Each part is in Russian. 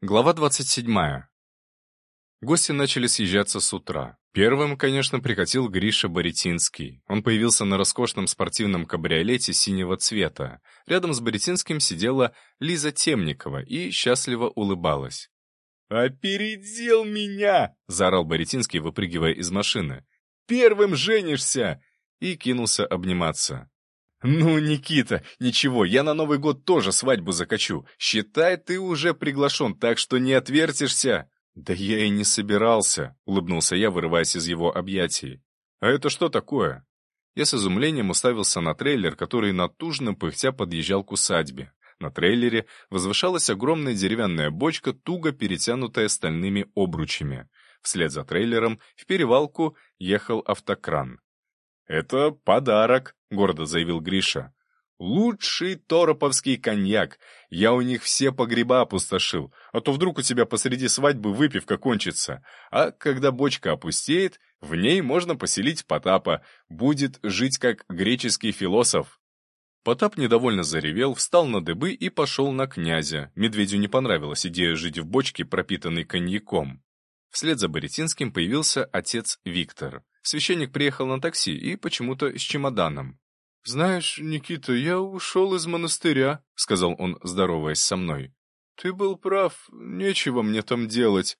Глава 27. Гости начали съезжаться с утра. Первым, конечно, прикатил Гриша Боретинский. Он появился на роскошном спортивном кабриолете синего цвета. Рядом с Боретинским сидела Лиза Темникова и счастливо улыбалась. «Опередил меня!» — заорал Боретинский, выпрыгивая из машины. «Первым женишься!» И кинулся обниматься. «Ну, Никита, ничего, я на Новый год тоже свадьбу закачу. Считай, ты уже приглашен, так что не отвертишься». «Да я и не собирался», — улыбнулся я, вырываясь из его объятий. «А это что такое?» Я с изумлением уставился на трейлер, который натужно пыхтя подъезжал к усадьбе. На трейлере возвышалась огромная деревянная бочка, туго перетянутая стальными обручами. Вслед за трейлером в перевалку ехал автокран. «Это подарок», — гордо заявил Гриша. «Лучший тороповский коньяк. Я у них все погреба опустошил, а то вдруг у тебя посреди свадьбы выпивка кончится. А когда бочка опустеет, в ней можно поселить Потапа. Будет жить как греческий философ». Потап недовольно заревел, встал на дыбы и пошел на князя. Медведю не понравилась идея жить в бочке, пропитанной коньяком. Вслед за Боретинским появился отец Виктор. Священник приехал на такси и почему-то с чемоданом. «Знаешь, Никита, я ушел из монастыря», — сказал он, здороваясь со мной. «Ты был прав, нечего мне там делать».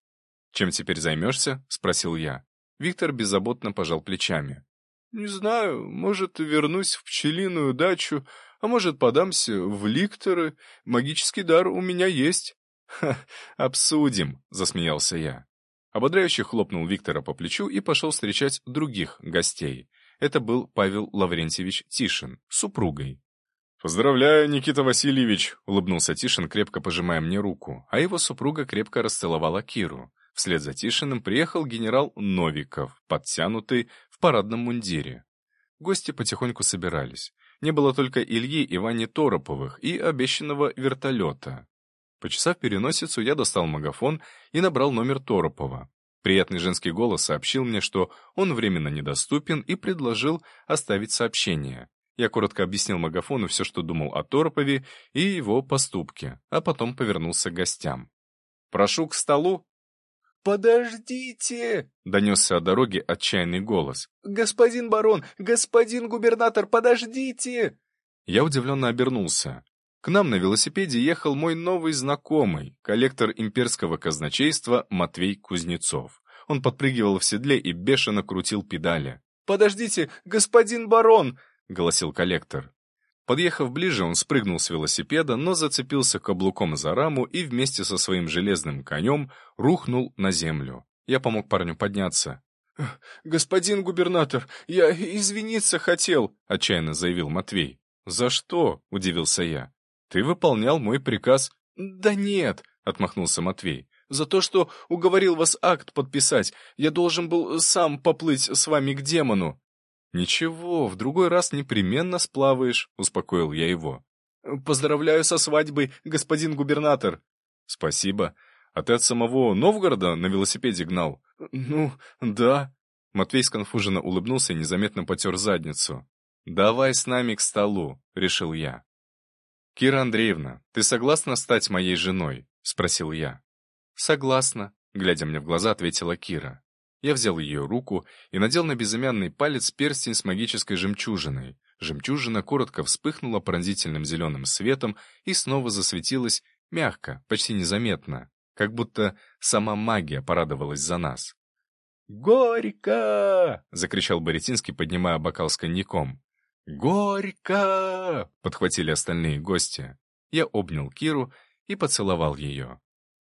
«Чем теперь займешься?» — спросил я. Виктор беззаботно пожал плечами. «Не знаю, может, вернусь в пчелиную дачу, а может, подамся в ликторы. Магический дар у меня есть». «Ха, обсудим», — засмеялся я. Ободряюще хлопнул Виктора по плечу и пошел встречать других гостей. Это был Павел Лаврентьевич Тишин, супругой. «Поздравляю, Никита Васильевич!» — улыбнулся Тишин, крепко пожимая мне руку, а его супруга крепко расцеловала Киру. Вслед за Тишиным приехал генерал Новиков, подтянутый в парадном мундире. Гости потихоньку собирались. Не было только Ильи и Вани Тороповых и обещанного вертолета. Почесав переносицу, я достал магафон и набрал номер Торопова. Приятный женский голос сообщил мне, что он временно недоступен и предложил оставить сообщение. Я коротко объяснил Магафону все, что думал о Торопове и его поступке, а потом повернулся к гостям. «Прошу к столу!» «Подождите!» — донесся о дороге отчаянный голос. «Господин барон! Господин губернатор, подождите!» Я удивленно обернулся. К нам на велосипеде ехал мой новый знакомый, коллектор имперского казначейства Матвей Кузнецов. Он подпрыгивал в седле и бешено крутил педали. «Подождите, господин барон!» — голосил коллектор. Подъехав ближе, он спрыгнул с велосипеда, но зацепился каблуком за раму и вместе со своим железным конем рухнул на землю. Я помог парню подняться. «Господин губернатор, я извиниться хотел», — отчаянно заявил Матвей. «За что?» — удивился я. «Ты выполнял мой приказ». «Да нет», — отмахнулся Матвей. «За то, что уговорил вас акт подписать. Я должен был сам поплыть с вами к демону». «Ничего, в другой раз непременно сплаваешь», — успокоил я его. «Поздравляю со свадьбой, господин губернатор». «Спасибо. А ты от самого Новгорода на велосипеде гнал?» «Ну, да». Матвей сконфуженно улыбнулся и незаметно потер задницу. «Давай с нами к столу», — решил я. «Кира Андреевна, ты согласна стать моей женой?» — спросил я. «Согласна», — глядя мне в глаза, ответила Кира. Я взял ее руку и надел на безымянный палец перстень с магической жемчужиной. Жемчужина коротко вспыхнула пронзительным зеленым светом и снова засветилась мягко, почти незаметно, как будто сама магия порадовалась за нас. «Горько!» — закричал Боретинский, поднимая бокал с коньяком. «Горько!» — подхватили остальные гости. Я обнял Киру и поцеловал ее.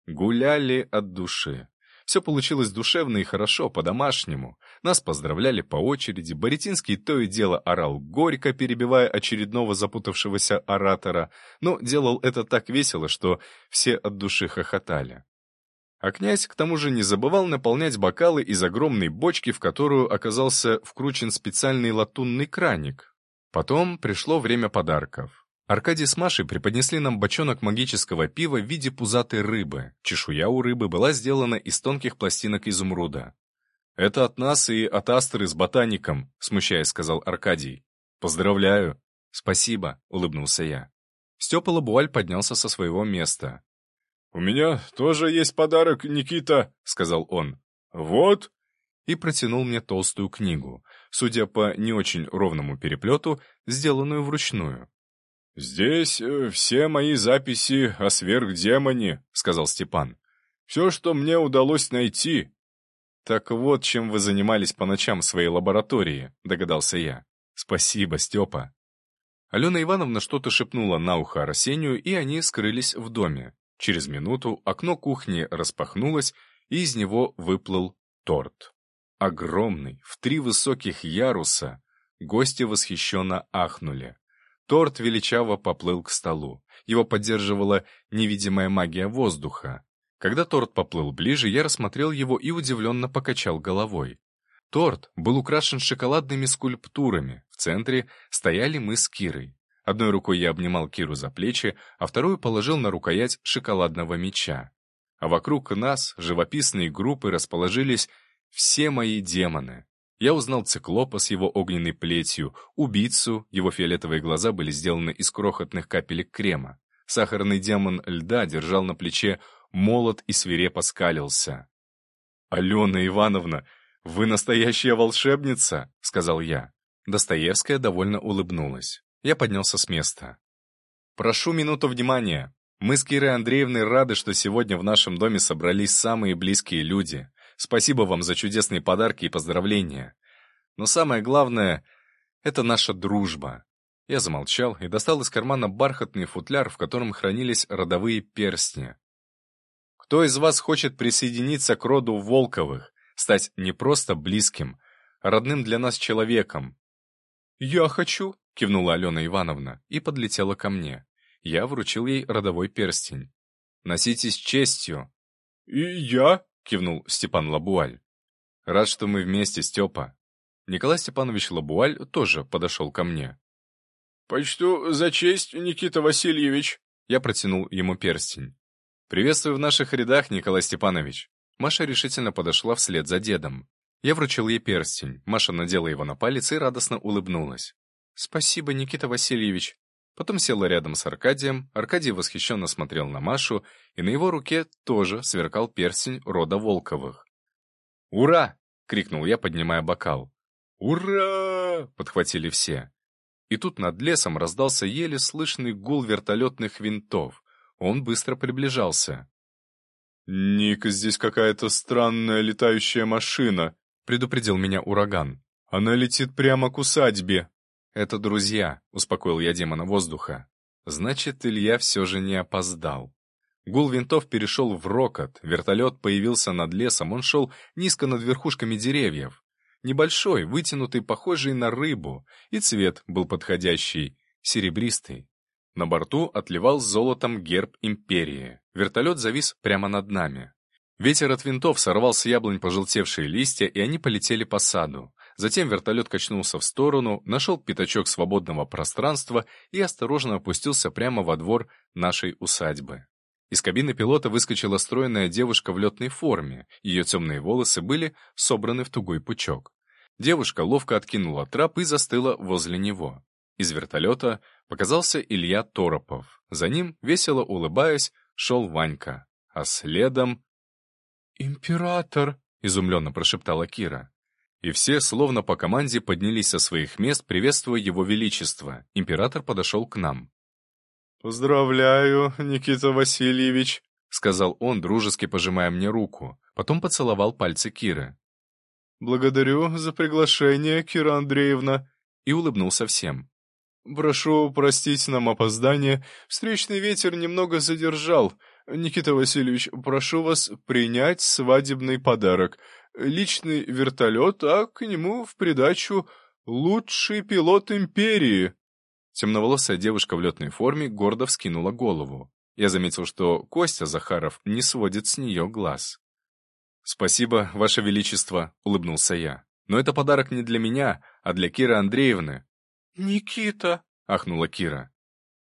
Гуляли от души. Все получилось душевно и хорошо, по-домашнему. Нас поздравляли по очереди, Боретинский то и дело орал горько, перебивая очередного запутавшегося оратора, но делал это так весело, что все от души хохотали. А князь, к тому же, не забывал наполнять бокалы из огромной бочки, в которую оказался вкручен специальный латунный краник, Потом пришло время подарков. Аркадий с Машей преподнесли нам бочонок магического пива в виде пузатой рыбы. Чешуя у рыбы была сделана из тонких пластинок изумруда. «Это от нас и от Астры с ботаником», — смущаясь сказал Аркадий. «Поздравляю». «Спасибо», — улыбнулся я. Степа Лабуаль поднялся со своего места. «У меня тоже есть подарок, Никита», — сказал он. «Вот». И протянул мне толстую книгу, судя по не очень ровному переплету, сделанную вручную. «Здесь э, все мои записи о сверхдемоне», — сказал Степан. «Все, что мне удалось найти». «Так вот, чем вы занимались по ночам в своей лаборатории», — догадался я. «Спасибо, Степа». Алена Ивановна что-то шепнула на ухо Арсению, и они скрылись в доме. Через минуту окно кухни распахнулось, и из него выплыл торт. Огромный, в три высоких яруса. Гости восхищенно ахнули. Торт величаво поплыл к столу. Его поддерживала невидимая магия воздуха. Когда торт поплыл ближе, я рассмотрел его и удивленно покачал головой. Торт был украшен шоколадными скульптурами. В центре стояли мы с Кирой. Одной рукой я обнимал Киру за плечи, а вторую положил на рукоять шоколадного меча. А вокруг нас, живописные группы, расположились все мои демоны. Я узнал циклопа с его огненной плетью, убийцу, его фиолетовые глаза были сделаны из крохотных капелек крема. Сахарный демон льда держал на плече молот и свирепо скалился. «Алена Ивановна, вы настоящая волшебница!» — сказал я. Достоевская довольно улыбнулась. Я поднялся с места. «Прошу минуту внимания. Мы с Кирой Андреевной рады, что сегодня в нашем доме собрались самые близкие люди. Спасибо вам за чудесные подарки и поздравления. Но самое главное — это наша дружба». Я замолчал и достал из кармана бархатный футляр, в котором хранились родовые перстни. «Кто из вас хочет присоединиться к роду Волковых, стать не просто близким, а родным для нас человеком?» «Я хочу», — кивнула Алена Ивановна и подлетела ко мне. Я вручил ей родовой перстень. «Носите с честью». «И я?» — кивнул Степан Лабуаль. «Рад, что мы вместе, Степа». Николай Степанович Лабуаль тоже подошел ко мне. «Почту за честь, Никита Васильевич». Я протянул ему перстень. «Приветствую в наших рядах, Николай Степанович». Маша решительно подошла вслед за дедом. Я вручил ей перстень. Маша надела его на палец и радостно улыбнулась. «Спасибо, Никита Васильевич». Потом села рядом с Аркадием, Аркадий восхищенно смотрел на Машу, и на его руке тоже сверкал перстень рода Волковых. «Ура!» — крикнул я, поднимая бокал. «Ура!» — подхватили все. И тут над лесом раздался еле слышный гул вертолетных винтов. Он быстро приближался. «Ник, здесь какая-то странная летающая машина», — предупредил меня ураган. «Она летит прямо к усадьбе». «Это друзья», — успокоил я демона воздуха. «Значит, Илья все же не опоздал». Гул винтов перешел в рокот, вертолет появился над лесом, он шел низко над верхушками деревьев. Небольшой, вытянутый, похожий на рыбу, и цвет был подходящий, серебристый. На борту отливал золотом герб империи. Вертолет завис прямо над нами. Ветер от винтов сорвал с яблонь пожелтевшие листья, и они полетели по саду. Затем вертолет качнулся в сторону, нашел пятачок свободного пространства и осторожно опустился прямо во двор нашей усадьбы. Из кабины пилота выскочила стройная девушка в летной форме, ее темные волосы были собраны в тугой пучок. Девушка ловко откинула трап и застыла возле него. Из вертолета показался Илья Торопов. За ним, весело улыбаясь, шел Ванька, а следом... «Император!» — изумленно прошептала Кира. И все, словно по команде, поднялись со своих мест, приветствуя его величество. Император подошел к нам. «Поздравляю, Никита Васильевич», — сказал он, дружески пожимая мне руку. Потом поцеловал пальцы Киры. «Благодарю за приглашение, Кира Андреевна», и улыбнулся всем. «Прошу простить нам опоздание. Встречный ветер немного задержал. Никита Васильевич, прошу вас принять свадебный подарок личный вертолет, а к нему в придачу лучший пилот империи. Темноволосая девушка в летной форме гордо вскинула голову. Я заметил, что Костя Захаров не сводит с нее глаз. «Спасибо, Ваше Величество», — улыбнулся я. «Но это подарок не для меня, а для Киры Андреевны». «Никита», — ахнула Кира.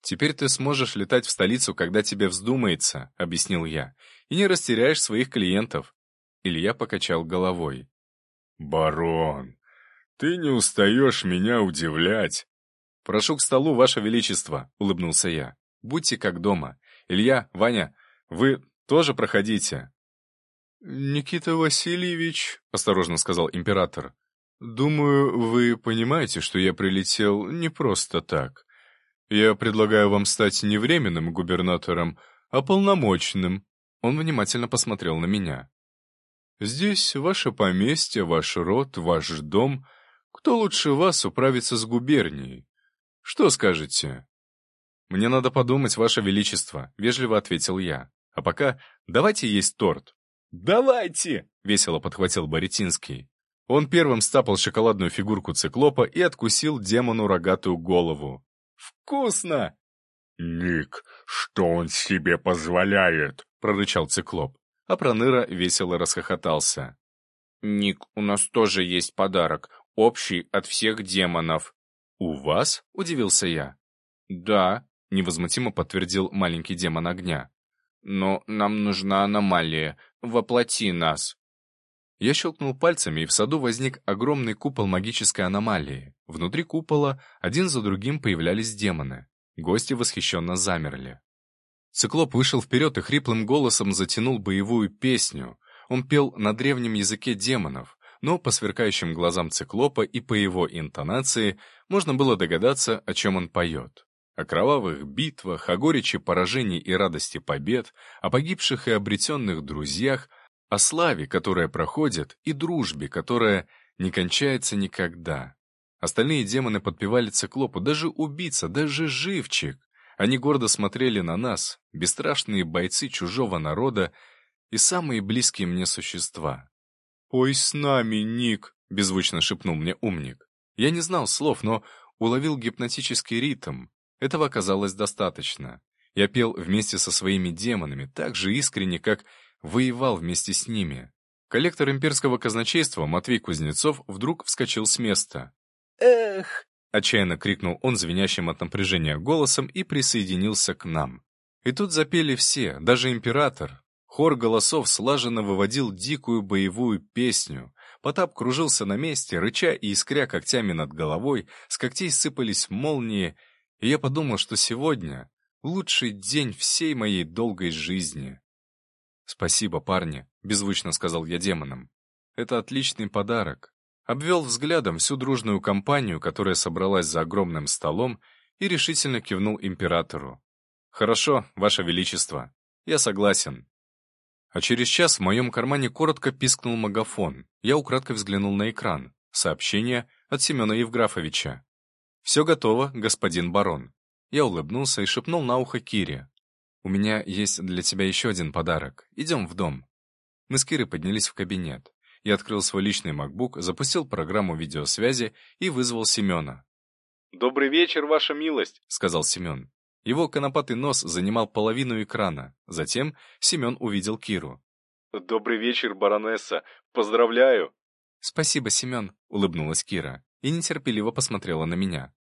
«Теперь ты сможешь летать в столицу, когда тебе вздумается», — объяснил я, «и не растеряешь своих клиентов. Илья покачал головой. «Барон, ты не устаешь меня удивлять!» «Прошу к столу, Ваше Величество!» — улыбнулся я. «Будьте как дома. Илья, Ваня, вы Тоже проходите». «Никита Васильевич», — осторожно сказал император, «думаю, вы понимаете, что я прилетел не просто так. Я предлагаю вам стать не временным губернатором, а полномочным». Он внимательно посмотрел на меня. «Здесь ваше поместье, ваш род, ваш дом. Кто лучше вас управится с губернией? Что скажете?» «Мне надо подумать, ваше величество», — вежливо ответил я. «А пока давайте есть торт». «Давайте!» — весело подхватил Боретинский. Он первым стапал шоколадную фигурку циклопа и откусил демону рогатую голову. «Вкусно!» «Ник, что он себе позволяет?» — прорычал циклоп. А Проныра весело расхохотался. «Ник, у нас тоже есть подарок, общий от всех демонов». «У вас?» — удивился я. «Да», — невозмутимо подтвердил маленький демон огня. «Но нам нужна аномалия. Воплоти нас». Я щелкнул пальцами, и в саду возник огромный купол магической аномалии. Внутри купола один за другим появлялись демоны. Гости восхищенно замерли. Циклоп вышел вперед и хриплым голосом затянул боевую песню. Он пел на древнем языке демонов, но по сверкающим глазам циклопа и по его интонации можно было догадаться, о чем он поет. О кровавых битвах, о горечи поражений и радости побед, о погибших и обретенных друзьях, о славе, которая проходит, и дружбе, которая не кончается никогда. Остальные демоны подпевали циклопу, даже убийца, даже живчик. Они гордо смотрели на нас, бесстрашные бойцы чужого народа и самые близкие мне существа. «Пой с нами, Ник», — беззвучно шепнул мне умник. Я не знал слов, но уловил гипнотический ритм. Этого оказалось достаточно. Я пел вместе со своими демонами, так же искренне, как воевал вместе с ними. Коллектор имперского казначейства Матвей Кузнецов вдруг вскочил с места. «Эх!» — отчаянно крикнул он звенящим от напряжения голосом и присоединился к нам. И тут запели все, даже император. Хор голосов слаженно выводил дикую боевую песню. Потап кружился на месте, рыча и искря когтями над головой, с когтей сыпались молнии, и я подумал, что сегодня лучший день всей моей долгой жизни. «Спасибо, парни», — беззвучно сказал я демонам. «Это отличный подарок». Обвел взглядом всю дружную компанию, которая собралась за огромным столом, и решительно кивнул императору. «Хорошо, ваше величество. Я согласен». А через час в моем кармане коротко пискнул магафон. Я украдкой взглянул на экран. Сообщение от Семена Евграфовича. «Все готово, господин барон». Я улыбнулся и шепнул на ухо Кире. «У меня есть для тебя еще один подарок. Идем в дом». Мы с Кирой поднялись в кабинет. Я открыл свой личный MacBook, запустил программу видеосвязи и вызвал Семена. «Добрый вечер, ваша милость», — сказал Семен. Его конопатый нос занимал половину экрана. Затем Семен увидел Киру. «Добрый вечер, баронесса. Поздравляю!» «Спасибо, Семен», — улыбнулась Кира и нетерпеливо посмотрела на меня.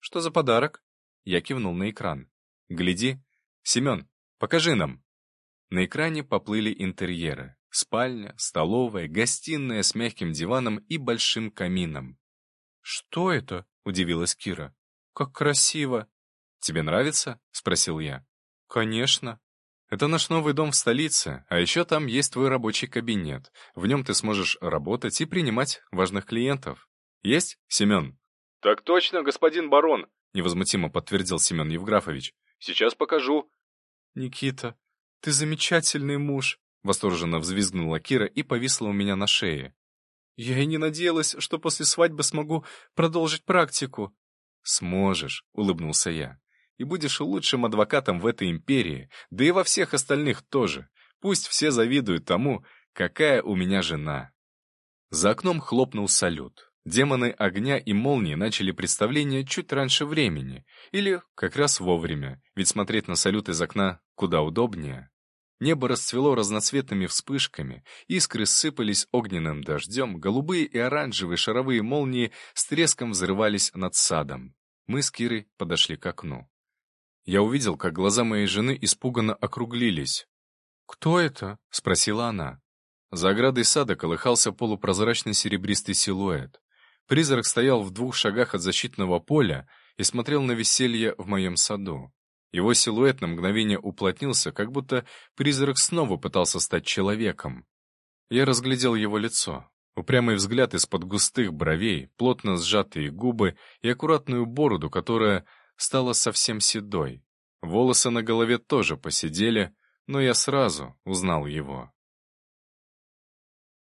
«Что за подарок?» Я кивнул на экран. «Гляди. Семен, покажи нам». На экране поплыли интерьеры. Спальня, столовая, гостиная с мягким диваном и большим камином. «Что это?» — удивилась Кира. «Как красиво!» «Тебе нравится?» — спросил я. «Конечно. Это наш новый дом в столице, а еще там есть твой рабочий кабинет. В нем ты сможешь работать и принимать важных клиентов. Есть, Семен?» «Так точно, господин барон», — невозмутимо подтвердил Семен Евграфович. «Сейчас покажу». «Никита, ты замечательный муж», — восторженно взвизгнула Кира и повисла у меня на шее. «Я и не надеялась, что после свадьбы смогу продолжить практику». «Сможешь», — улыбнулся я. «И будешь лучшим адвокатом в этой империи, да и во всех остальных тоже. Пусть все завидуют тому, какая у меня жена». За окном хлопнул салют. Демоны огня и молнии начали представление чуть раньше времени, или как раз вовремя, ведь смотреть на салют из окна куда удобнее. Небо расцвело разноцветными вспышками, искры сыпались огненным дождем, голубые и оранжевые шаровые молнии с треском взрывались над садом. Мы с Кирой подошли к окну. Я увидел, как глаза моей жены испуганно округлились. «Кто это?» — спросила она. За оградой сада колыхался полупрозрачный серебристый силуэт. Призрак стоял в двух шагах от защитного поля и смотрел на веселье в моем саду. Его силуэт на мгновение уплотнился, как будто призрак снова пытался стать человеком. Я разглядел его лицо. Упрямый взгляд из-под густых бровей, плотно сжатые губы и аккуратную бороду, которая стала совсем седой. Волосы на голове тоже посидели, но я сразу узнал его.